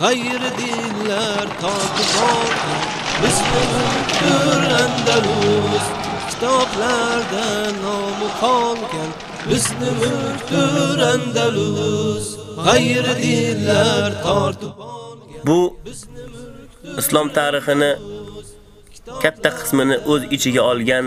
g'ayri dinlar olgan bizni mulkdir Andalus kitoblarda nomi qolgan bizni mulkdir Andalus. G'ayri dinlar tortib Bu islom tarixini katta qismini o'z ichiga olgan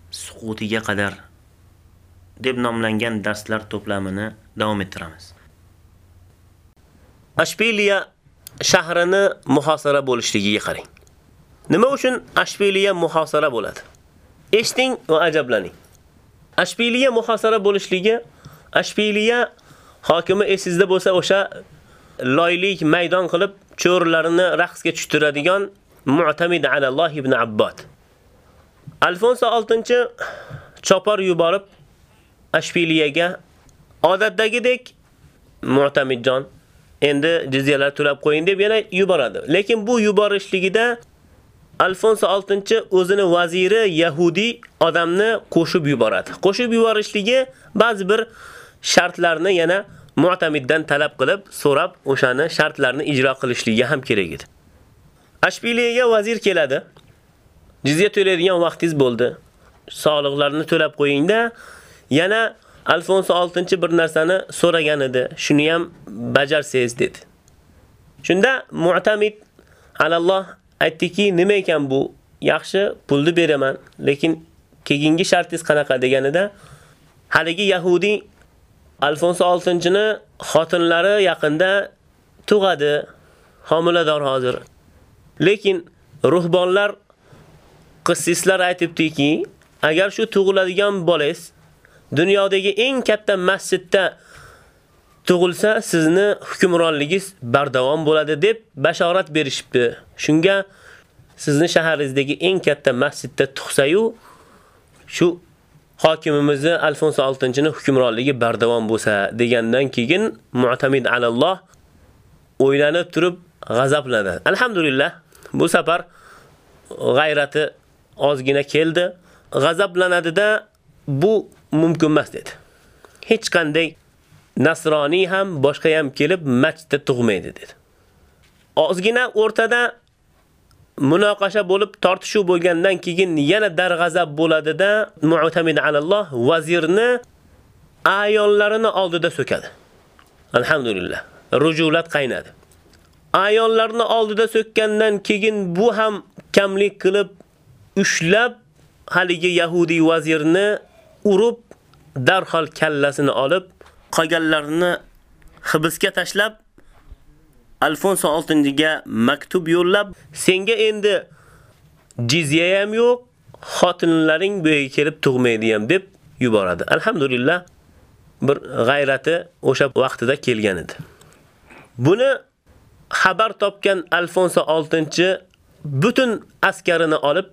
suqutiga qadar deb nomlangan darslar to'plamini davom ettiramiz. Ashbiliya shahrini muhosara bo'lishligiga qarang. Nima uchun Ashbiliya muhosara bo'ladi? Eshiting va ajablaning. Ashbiliya muhosara bo'lishligi Ashbiliya hokimi esingizda bo'lsa o'sha loylik maydon qilib cho'rlarini raqsga tushtiradigan Mu'tamid ala Alloh ibn Abbod. Alfonso 6 chopar yuborib Ashbiliyaga odatdagidek Mu'tamidjon endi jizyalar to'lab qo'ying deb yana yuboradi. Lekin bu yuborishligida Alfonso 6 o'zini vaziri Yahudi odamni qo'shib yuboradi. Qo'shib yuborishligi ba'zi bir shartlarni yana Mu'tamiddan talab qilib, so'rab, o'shani shartlarni ijro qilishligi ham kerak edi. Ashbiliyaga vazir keladi. Jizya to'laydigan vaqtingiz bo'ldi. Soliqlarni to'lab qo'yingda, yana Alfonso 6-chi bir narsani so'ragan edi. Shuni ham bajarsangiz dedi. Shunda Mu'tamid alalloh aytdiki, nima ekan bu? Yaxshi, pulni beraman, lekin keyingi shartingiz qanaqa deganida haligi Yahudi Alfonso 6-chini xotinlari yaqinda tug'adi, homilador hozir. Lekin ruhbonlar qissislar aytibdiki, agar shu tug'iladigan bolangiz dunyodagi eng katta masjidda tug'ilsa, sizni hukmronligingiz bardavom bo'ladi deb bashorat berishibdi. Shunga sizni shaharingizdagi eng katta masjidda tug'sa-yu, shu hokimimizni Alfonso 6-ni hukmronligi bardavom bo'lsa degandan keyin Mu'tamid alalloh o'ylanib turib g'azablanadi. Alhamdulillah, bu safar g'ayrati ozgina keldi. G'azablanadida bu mumkin emas dedi. Hech qanday nasroniy ham boshqa ham kelib masjidda tug'maydi dedi. Ozgina o'rtada munoqasha bo'lib tortishuv bo'lgandan keyin yana darg'azab bo'ladida mu'tamin alalloh vazirni ayollarini oldida so'kadi. Alhamdulillah, rujulat qaynadi. Ayollarni oldida so'kkandan keyin bu ham kamlik qilib ushlab haligi yahudi vazirni urib darhol kallasini olib qolganlarini hibsga tashlab Alfonso 6-ga maktub yo'llab, senga endi jizya ham yo'q, xotinlaring bu yerga kelib tug'maydi ham deb yuboradi. Alhamdulillah bir g'ayrati o'sha vaqtida kelgan edi. Buni xabar topgan Alfonso 6 butun askarini olib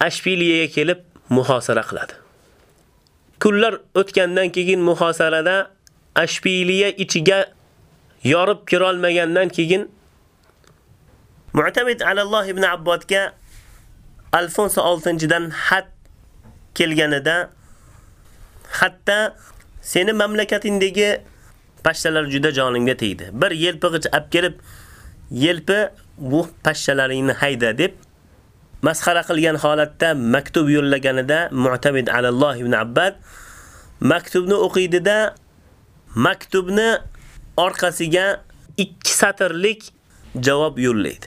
Ashbiliyaga kelib muhosara qiladi. Kunlar o'tgandan keyin muhosarada Ashbiliya ichiga yorib kira olmagandan keyin Mu'tamid alalloh ibn Abbodga Alfonso 6-dan xat kelganida hatto seni mamlakatingdagi pashshalar juda joningga tegdi. Bir yelpig'ich olib kelib, yelpi bu pashshalaringni hayda deb masxara qilgan holatda maktub yo'llaganida Mu'tamid alalloh ibn Abbad maktubni o'qiydida maktubni orqasiga 2 satrlik javob yo'llaydi.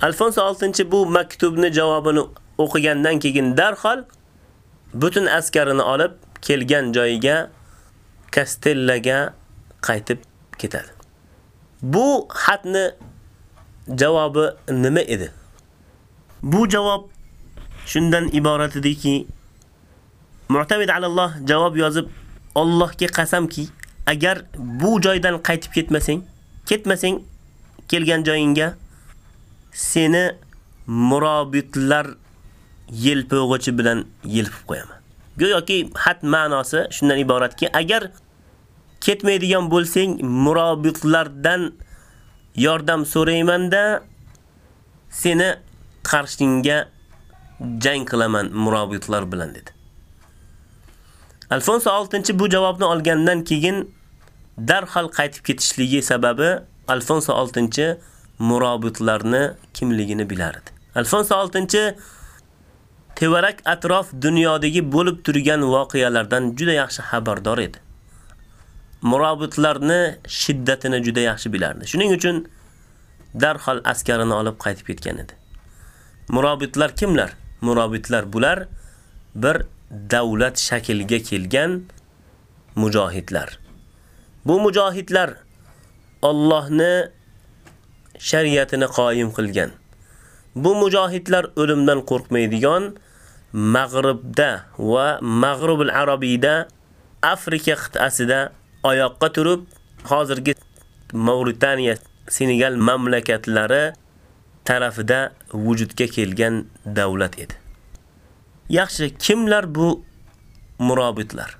Alfonso 6 bu maktubni javobini o'qigandan keyin darhol butun askarini olib kelgan joyiga Kastellaga qaytib ketadi. Bu xatni javobi nima edi? Bu javob shundan iborat ediki, Mu'tamid alalloh javob yozib, Allohga qasamki, agar bu joydan qaytib ketmasang, ketmasang kelgan joyingga seni murobitlar yelpog'ichi bilan yelpib qo'yaman. Go'yoki xat ma'nosi shundan iboratki, agar ketmaydigan bo'lsang, murobitlardan yordam so'raymanda seni qarshingga jang qilaman murobitlar bilan dedi. Alfonso 6 bu javobni olgandan keyin darhol qaytib ketishligi sababi Alfonso 6 murobitlarni kimligini bilardi. Alfonso 6 tevarak atrof dunyodagi bo'lib turgan voqealardan juda yaxshi xabardor edi. Murobitlarni shiddatini juda yaxshi bilardi. Shuning uchun darhol askarini olib qaytib ketgan edi. Murabitlar kimlar? Murabitlar bular bir davlat shakliga kelgan mujohidlar. Bu mujohidlar Allohni shariatini qoyim qilgan. Bu mujohidlar o'limdan qo'rqmaydigan Mag'ribda va Mag'ribul Arabiyda Afrika qit'asida oyoqqa turib, hozirgi Mauritaniya, Senegal mamlakatlari tarafida vujudga kelgan davlat edi. Yaxshi, kimlar bu murobitlar?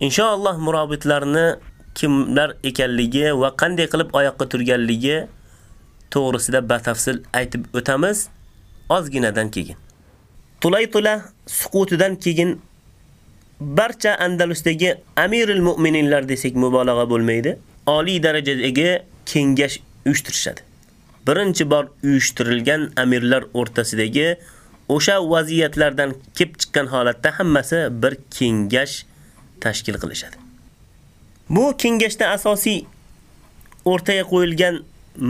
Inshaalloh murobitlarni kimlar ekanligi va qanday qilib oyoqqa turganligi to'g'risida batafsil aytib o'tamiz ozginadan keyin. Tulaytula suqutidan keyin barcha Andalusdagi Amirul Mu'mininlar desak mubolag'a bo'lmaydi. Oliy darajadagi kengash uyushtirishadi. Birinchi bor uyushtirilgan amirlar o'rtasidagi o'sha vaziyatlardan kelib chiqqan holatda hammasi bir kengash tashkil qilishadi. Bu kengashda asosiy o'rtaga qo'yilgan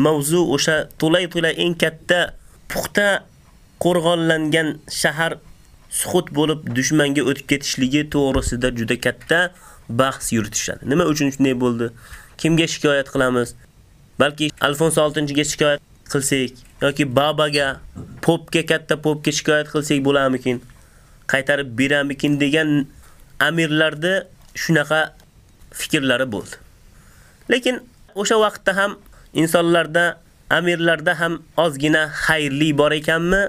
mavzu o'sha to'lay-to'lay eng katta puxta qo'rg'onlangan shahar suhut bo'lib dushmanga o'tib ketishligi to'g'risida juda katta bahs yuritishadi. Nima uchun shunday bo'ldi? Kimga shikoyat qilamiz? Balki Alfonso 6-ga shikoyat qilsak yoki babaga, popga, katta popga shikoyat qilsak bo'larmikin? Qaytarib beramikin degan amirlarda shunaqa fikrlari bo'ldi. Lekin o'sha vaqtda ham insonlarda, amirlarda ham ozgina xayrli bor ekanmi?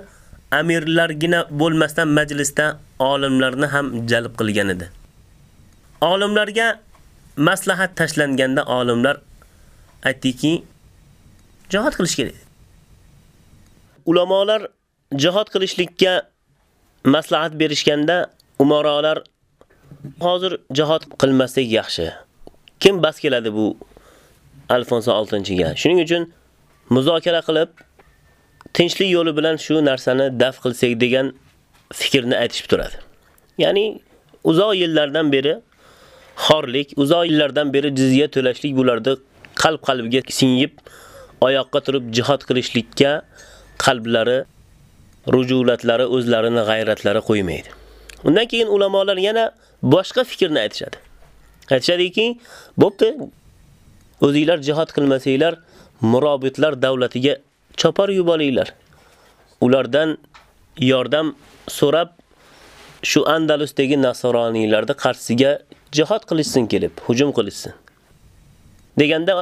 Amirlargina bo'lmasdan majlisda olimlarni ham jalb qilgan edi. Olimlarga maslahat tashlanganda olimlar aytdiki, jihad qilish kerak. Ulamolar jihad qilishlikka maslahat berishganda umarolar hozir jihad qilmaslik yaxshi. Kim bas keladi bu Alfonso 6-ga? Shuning uchun muzokara qilib tinchlik yo'li bilan shu narsani daf qilsak degan fikrni aytishib turadi. Ya'ni uzoq yillardan beri xorlik, uzoq yillardan beri jizya to'lashlik bularda qalb qalbiga singib, oyoqqa turib jihad qilishlikka qalblari, rujulatlari, o'zlarini g'ayratlari qo'ymaydi. Undan keyin ulamolar yana boshqa fikrni aytishadi. Aytishadiki, bo'pti, o'zingizlar jihad qilmasanglar, murobitlar davlatiga chopar yubolinglar. Ulardan yordam so'rab shu Andalusdagi nasoroniylarni qarshisiga jihad qilishsin kelib, hujum qilishsin. Deganda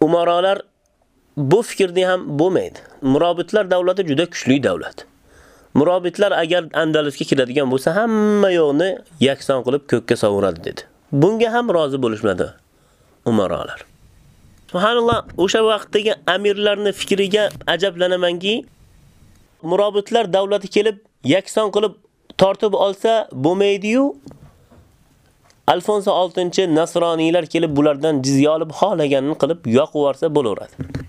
umarolar bu fikrni ham bo'lmaydi. Murobitlar davlati juda kuchli davlat. Murobitlar agar Andalusga kiradigan bo'lsa, hamma yo'qni yakson qilib ko'kka savuradi dedi. Bunga ham rozi bo'lishmadi umarolar. Subhanalloh, o'sha vaqtdagi amirlarning fikriga ajablanamanki, murobitlar davlati kelib yakson qilib tortib olsa bo'lmaydi-yu. Alfonso 6 nasroniylar kelib bulardan jizya olib xohlaganini qilib yoqib yuborsa bo'laveradi.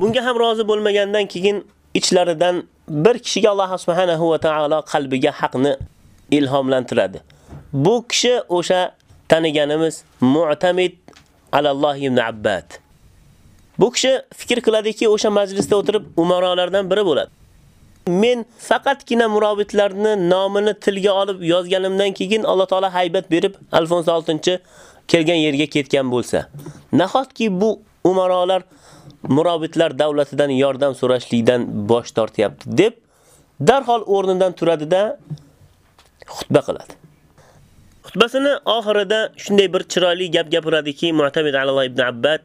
Bunga ham rozi bo'lmagandan keyin ichlaridan bir kishiga Alloh subhanahu va taolo qalbiga haqni ilhomlantiradi. Bu kishi o'sha taniganimiz Mu'tamid alalloh ibn Abbad. Bu kishi fikr qiladiki, o'sha majlisda o'tirib umarolardan biri bo'ladi. Men faqatgina murabitlarni nomini tilga olib yozganimdan keyin Alloh taolo haybat berib Alfonso 6 kelgan yerga ketgan bo'lsa, nahotki bu umarolar Murobitlar davlatidan yordam so'rashlikdan bosh tortyapti deb darhol o'rnidan turadida xutba qiladi. Xutbasini oxirida shunday bir chiroyli gap gapiradiki, Mu'tamid Alloh ibn Abbad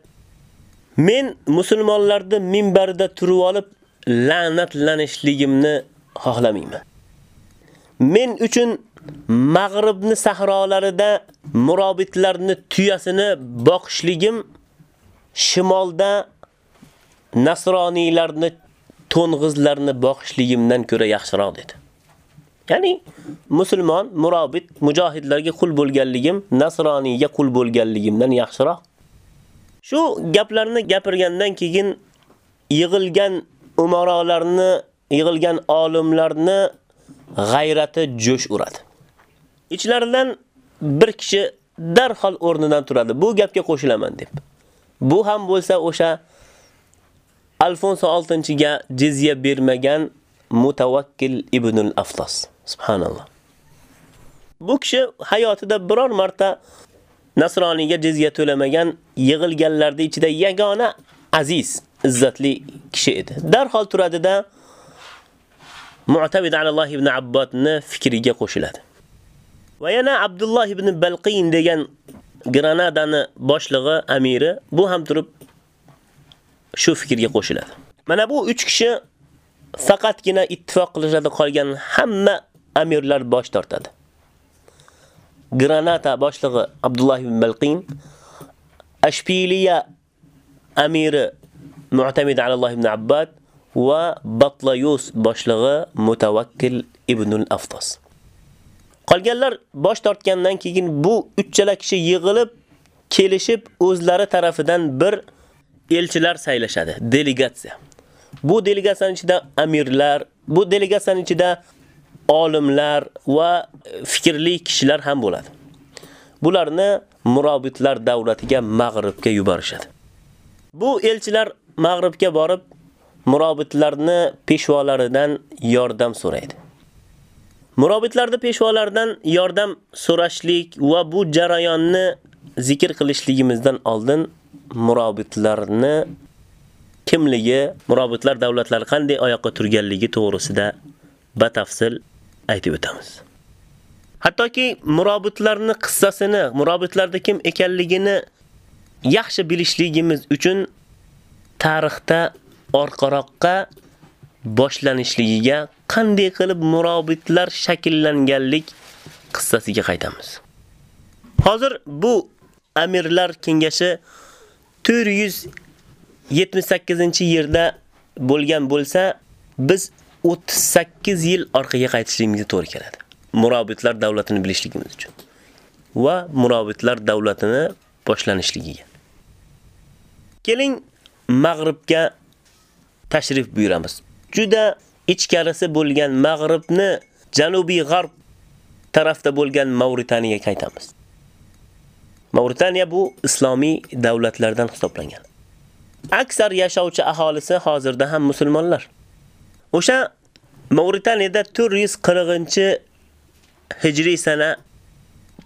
men musulmonlarni minbarida turib olib la'natlanishligimni xohlamayman. Men uchun Mag'ribni sahrolarida murobitlarni tuyasini boqishligim shimolda nasroniylarni to'ng'izlarni boqishligimdan ko'ra yaxshiroq dedi. Ya'ni musulmon, murobit, mujohidlarga qul bo'lganligim nasroniyga qul bo'lganligimdan yaxshiroq. Shu gaplarni gapirgandan keyin yig'ilgan umarolarni, yig'ilgan olimlarni g'ayrati jo'sh uradi. Ichlaridan bir kishi darhol o'rnidan turadi. Bu gapga qo'shilaman deb. Bu ham bo'lsa o'sha Alfonso 6-ga jizya bermagan Mutawakkil ibn al-Aftas. Subhanalloh. Bu kishi hayotida biror marta nasroniyga jizya to'lamagan yig'ilganlarning ichida yagona aziz, izzatli kishi edi. Darhol turadida Mu'tabid Alloh ibn Abbodni fikriga qo'shiladi. Va yana Abdulloh ibn Balqin degan Granadani boshlig'i, amiri bu ham turib shu fikrga qo'shiladi. Mana bu 3 kishi faqatgina ittifoq qilishadi qolgan hamma amirlar bosh tortadi. Granata boshlig'i Abdulloh ibn Balqin, Ashpiliya amiri Mu'tamid Alloh ibn Abbad va Batlayus boshlig'i Mutawakkil ibn al-Aftas. Qolganlar bosh tortgandan keyin bu uchala kishi yig'ilib, kelishib o'zlari tarafidan bir elchilar saylashadi, delegatsiya. Bu delegatsiyaning ichida amirlar, bu delegatsiyaning ichida olimlar va fikrli kishilar ham bo'ladi. Bularni murobitlar davlatiga Mag'ribga yuborishadi. Bu elchilar Mag'ribga borib murobitlarni peshvolaridan yordam so'raydi. Murobitlarda peshvolardan yordam so'rashlik va bu jarayonni zikr qilishligimizdan oldin murobitlarni kimligi, murobitlar davlatlari qanday oyoqqa turganligi to'g'risida batafsil aytib o'tamiz. Hattoki murobitlarning qissasini, murobitlarda kim ekanligini yaxshi bilishligimiz uchun tarixda orqaroqqa boshlanishligiga qanday qilib murobitlar shakllanganlik qissasiga qaytamiz. Hozir bu amirlar kengashi 478-yilda bo'lgan bo'lsa, biz 38 yil orqaga qaytishligimizga to'g'ri keladi. Murobitlar davlatini bilishligimiz uchun va murobitlar davlatini boshlanishligiga. Keling Mag'ribga tashrif buyuramiz. Juda ichkarisi bo'lgan Mag'ribni janubiy g'arb tarafda bo'lgan Mauritaniyaga qaytamiz. Mauritaniya bu islomiy davlatlardan hisoblangan. Aksar yashovchi aholisi hozirda ham musulmonlar. O'sha Mauritaniyada 440-hijriy sana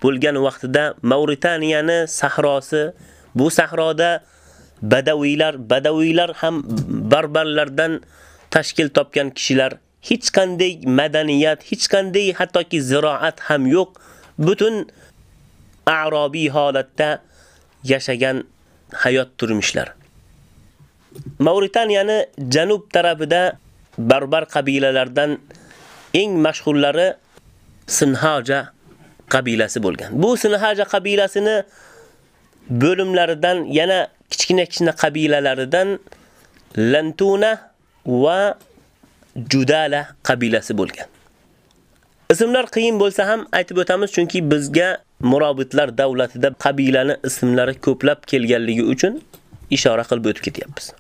bo'lgan vaqtida Mauritaniyani sahrosi, bu sahroda badaviylar, badaviylar ham barbarlardan tashkil topgan kishilar hech qanday madaniyat, hech qanday hattoki ziroat ham yo'q. Butun a'robiy holatda yashagan hayot turmishlar. Mauritaniyani janub tarafida barbar qabilalardan eng mashhurlari Sinhaja qabilasi bo'lgan. Bu Sinhaja qabilasini bo'limlaridan yana kichkina-kichkina qabilalaridan Lantuna va Judala qabilasi bo'lgan. Ismlar qiyin bo'lsa ham aytib o'tamiz chunki bizga murobitlar davlatida qabilani ismlari ko'plab kelganligi uchun ishora qilib o'tib ketyapmiz.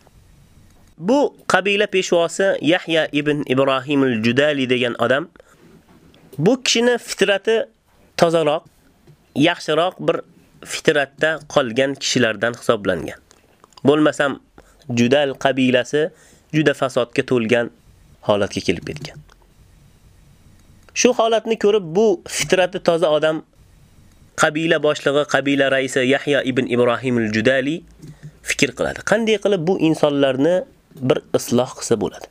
Bu qabila peshvosi Yahya ibn Ibrohim al-Judali degan odam bu kishini fitrati tozaroq, yaxshiroq bir fitratda qolgan kishilardan hisoblangan. Bo'lmasam Judal qabilasi juda fasodga to'lgan holatga kelib ketgan. Shu holatni ko'rib bu fitrati toza odam qabila boshlig'i, qabila raisi Yahya ibn Ibrohim al-Judali fikr qiladi. Qanday qilib bu insonlarni bir isloh qilsa bo'ladi?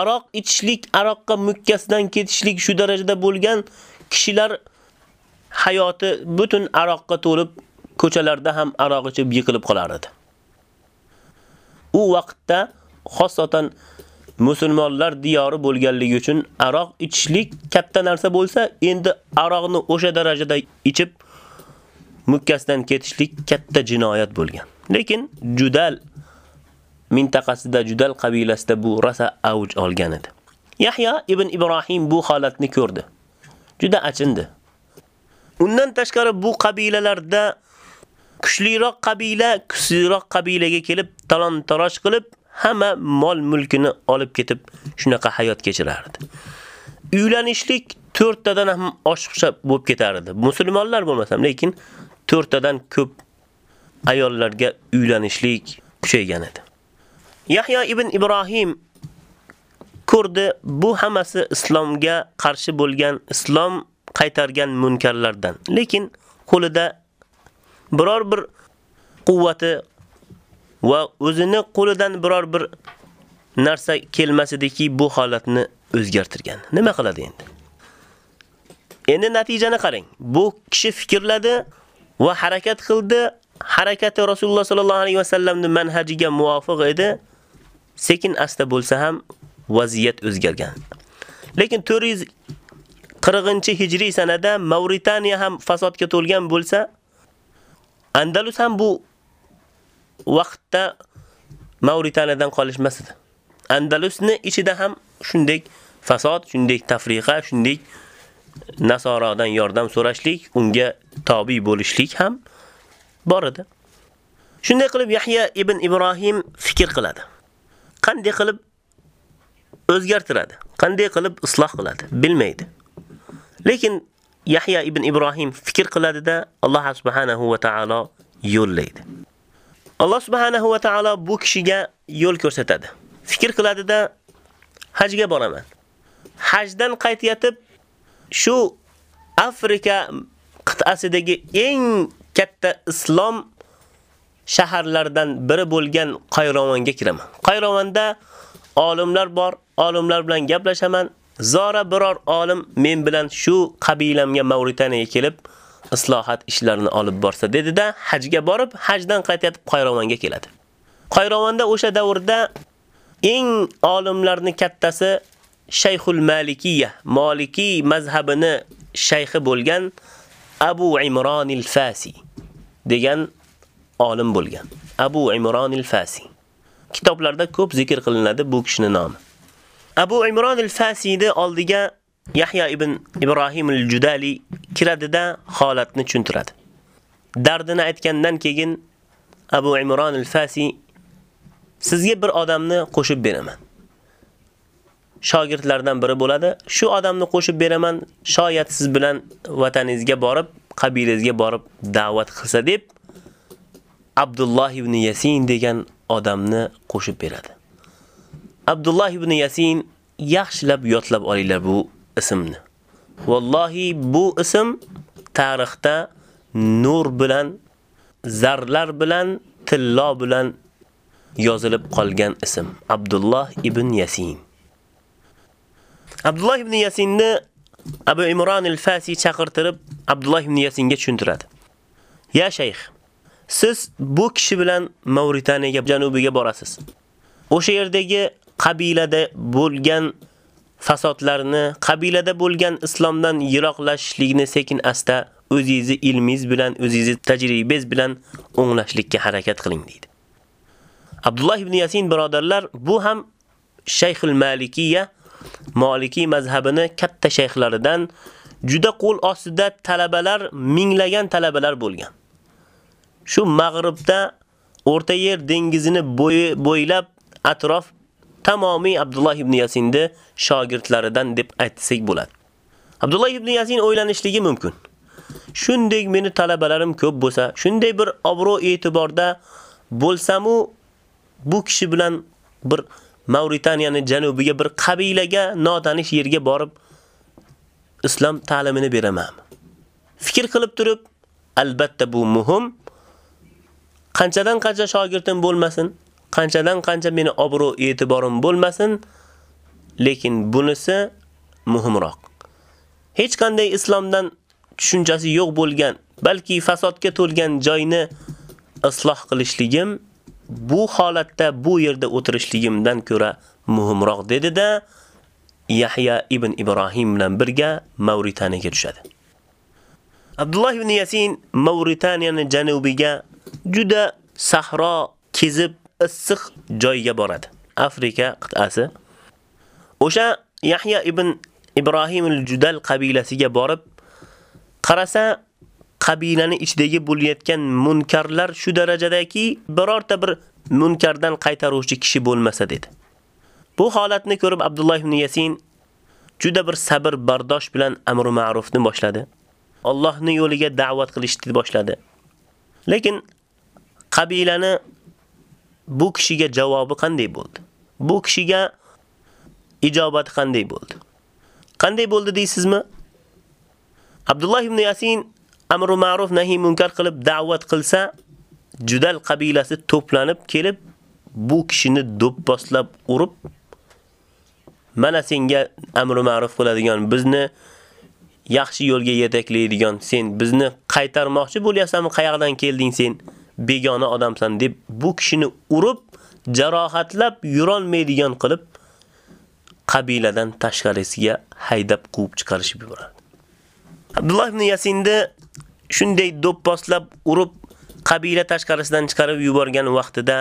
Aroq ichishlik, aroqqa mukkasidan ketishlik shu darajada bo'lgan kishilar hayoti butun aroqqa to'lib ko'chalarda ham aroq ichib yiqilib qolar edi. U vaqtda xosatan musulmonlar diyori bo'lganligi uchun aroq ichishlik katta narsa bo'lsa, endi aroqni o'sha darajada ichib mukkasidan ketishlik katta jinoyat bo'lgan. Lekin Judal mintaqasida, Judal qabilasida bu rasa avj olgan edi. Yahya ibn Ibrohim bu holatni ko'rdi. Juda achindi. Undan tashqari bu qabilalarda kuchliroq qabila kuchliroq qabilaga kelib talon-taroj qilib hamma mol mulkini olib ketib shunaqa hayot kechirardi. Uylanishlik 4 tadan ham oshiqcha bo'lib ketardi. Musulmonlar bo'lmasam, lekin 4 tadan ko'p ayollarga uylanishlik kuchaygan edi. Yahyo ibn Ibrohim ko'rdi, bu hammasi islomga qarshi bo'lgan, islom qaytargan munkarlardan. Lekin qo'lida biror bir quvvati va o'zini qo'lidan biror bir narsa kelmasidiki bu holatni o'zgartirgan. Nima qiladi endi? Endi natijani qarang. Bu kishi fikrladi va harakat qildi. Harakati Rasululloh sallallohu alayhi vasallamning manhajiga muvofiq edi. Sekin asta bo'lsa ham vaziyat o'zgargan. Lekin 440-hijriy sanada Mauritaniya ham fasodga to'lgan bo'lsa, Andalus ham bu vaqtda Mauritaniyadan qolishmasdi. Andalusni ichida ham shunday fasod, shunday tafriqa, shunday Nasorodan yordam so'rashlik, unga tobi bo'lishlik ham bor edi. Shunday qilib Yahya ibn Ibrohim fikr qiladi. Qanday qilib o'zgartiradi? Qanday qilib isloh qiladi? Bilmaydi. Lekin Yahya ibn Ibrohim fikr qiladida Alloh subhanahu va taolo yo'llaydi. Alloh subhanahu va taolo bu kishiga yo'l ko'rsatadi. Fikr qiladida hajga boraman. Hajdan qaytayotib shu Afrika qit'asidagi eng katta islom shaharlaridan biri bo'lgan Qayrovonga kiraman. Qayrovonda olimlar bor, olimlar bilan gaplashaman. Zora biror olim men bilan shu qabilamga Mauritaniyaga kelib islohat ishlarini olib borsa dedida hajga borib, hajdan qaytib Qayrovonga keladi. Qayrovonda o'sha davrda eng olimlarning kattasi Shayxul Malikiya, Maliki mazhabini shayxi bo'lgan Abu Imron al-Fasi degan olim bo'lgan. Abu Imron al-Fasi. Kitoblarda ko'p zikr qilinadi bu kishining nomi. Abu Imron al-Fasiyni oldiga Yahya ibn Ibrohim al-Judali kiradida holatni tushuntiradi. Dardini aytgandan keyin Abu Imron al-Fasi sizga bir odamni qo'shib beraman. Shogirdlardan biri bo'ladi. Shu odamni qo'shib beraman, shoyat siz bilan vataningizga borib, qabilangizga borib da'vat qilsa deb Abdulloh ibn Yasin degan odamni qo'shib beradi. Abdulloh ibn Yasin yaxshilab yodlab olinglar bu ismni. Vallohi bu ism tarixda nur bilan, zarlar bilan, tillo bilan yozilib qolgan ism. Abdulloh ibn Yasin. Abdulloh ibn Yasinni Abu Imron al-Fasi chaqirtirib Abdulloh ibn Yasinga tushuntiradi. Ya shayx, siz bu kishi bilan Mauritaniyaga janubiga borasiz. O'sha yerdagi qabilada bo'lgan fasodlarni, qabilada bo'lgan islomdan yiroqlashishlikni sekin asta o'zingizni ilmingiz bilan, o'zingizni tajribangiz bilan o'nglashlikka harakat qiling deydi. Abdulloh ibn Yasin birodarlar, bu ham Shayxul Malikiyya Maliki mazhabini katta shayxlaridan juda qo'l ostida talabalar, minglagan talabalar bo'lgan. Shu Mag'ribda O'rta Yer dengizini bo'yi bo'ylab atrof tamomiy Abdulloh ibn Yasinni shogirdlaridan deb aytsak bo'ladi. Abdulloh ibn Yasin o'ylanishligi mumkin. Shunday meni talabalarim ko'p bo'lsa, shunday bir obro' e'tiborda bo'lsam-u bu kishi bilan bir Mauritaniyaning janubiga bir qabilaga notanish yerga borib islom ta'limini beraman. Fikr qilib turib, albatta bu muhim. Qanchadan qancha shogirdim bo'lmasin, qanchadan qancha meni obro' e'tiborim bo'lmasin, lekin bunisi muhimroq. Hech qanday islomdan tushunchasi yo'q bo'lgan, balki fasodga to'lgan joyni isloh qilishligim bu holatda bu yerda o'tirishligimdan ko'ra muhimroq dedi-da, Yahya ibn Ibrohim bilan birga Mauritaniyaga tushadi. Abdullah ibn Yasin Mauritaniyaning janubiga juda sahro kezib issiq joyga boradi. Afrika qit'asi. O'sha Yahya ibn Ibrohim al-Judal qabilasiga borib qarasa qabilani ichidagi bo'layotgan munkarlar shu darajadaki birorta bir munkardan qaytaruvchi kishi bo'lmasa dedi. Bu holatni ko'rib Abdulloh ibn Yasin juda bir sabr bardosh bilan amr ma'rufni boshladi. Allohning yo'liga da'vat qilishni boshladi. Lekin qabilani bu kishiga javobi qanday bo'ldi? Bu kishiga ijobati qanday bo'ldi? Qanday bo'ldi deysizmi? Abdulloh ibn Yasin amr ma'ruf nahi munkar qilib da'vat qilsa, Judal qabilasi to'planib kelib bu kishini do'pposlab urib mana senga amr ma'ruf qiladigan bizni yaxshi yo'lga yetaklaydigan sen bizni qaytarmoqchi bo'lyapsanmi qayoqdan kelding sen begona odamsan deb bu kishini urib jarohatlab yurolmaydigan qilib qabiladan tashqarisiga haydab quvib chiqarishib yuboradi. Abdulloh ibn Yasinni shunday do'pposlab urib qabila tashqarisidan chiqarib yuborgan vaqtida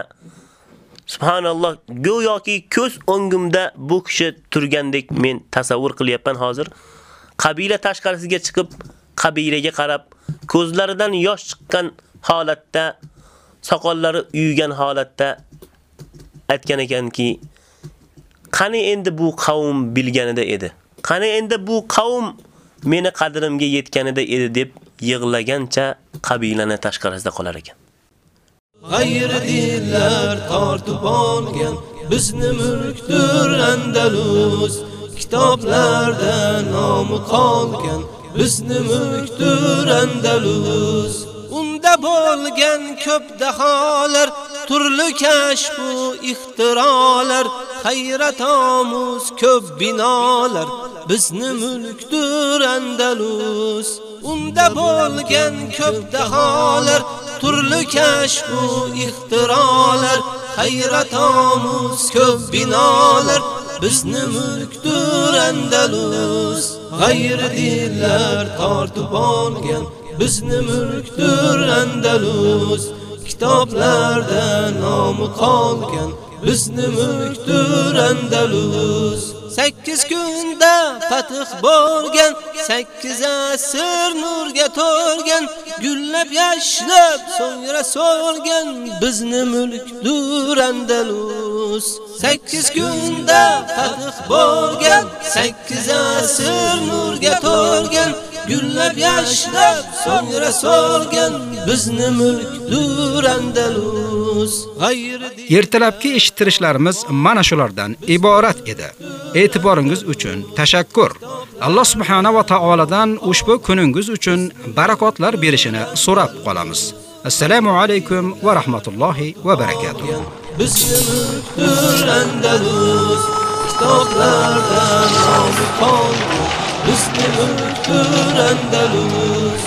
Subhanalloh, go'yoki ko'z o'ngimda bu kishi turgandek men tasavvur qilyapman hozir. Qabila tashqarisiga chiqib, qabilaga qarab, ko'zlaridan yosh chiqqan holatda, soqollari uygan holatda aytgan ekanki, qani endi bu qavm bilganida edi. Qani endi bu qavm meni qadrimga yetganida edi deb yig'lagancha qabilani tashqarisida qolar ekan. G'ayri dinlar tortib olgan bizni mulkdir Andalus kitoblarda nomi qolgan bizni mulkdir Andalus unda bo'lgan ko'p daholar turli kashf bu ixtirolar hayrat omuz ko'p binolar. Bizni mulkdir Andalus. Unda bo'lgan ko'p daholar turli kashf bu ixtirolar hayrat omuz ko'p binolar. Bizni mulkdir Andalus. G'ayri dillar tortib olgan bizni mulkdir Andalus kitoblarda nomi qolgan. Bizni mulkdir Andalus. 8 kunda fath bo'lgan 8 asr nurga to'lgan gullab yashnab so'ngra so'lgan bizni mulkdur Andalus 8 kunda fath bo'lgan 8 asr nurga to'lgan gullab yashnab so'ngra so'lgan bizni mulkdur Andalus Ertalabki eshittirishlarimiz mana shulardan iborat edi. E'tiboringiz uchun tashakkur. Alloh subhanahu va taoladan ushbu kuningiz uchun barakotlar berishini so'rab qolamiz. Assalomu alaykum va rahmatullohi va barakatuh. Bizni Andalus kitoblardan nomi qoldi. Andalus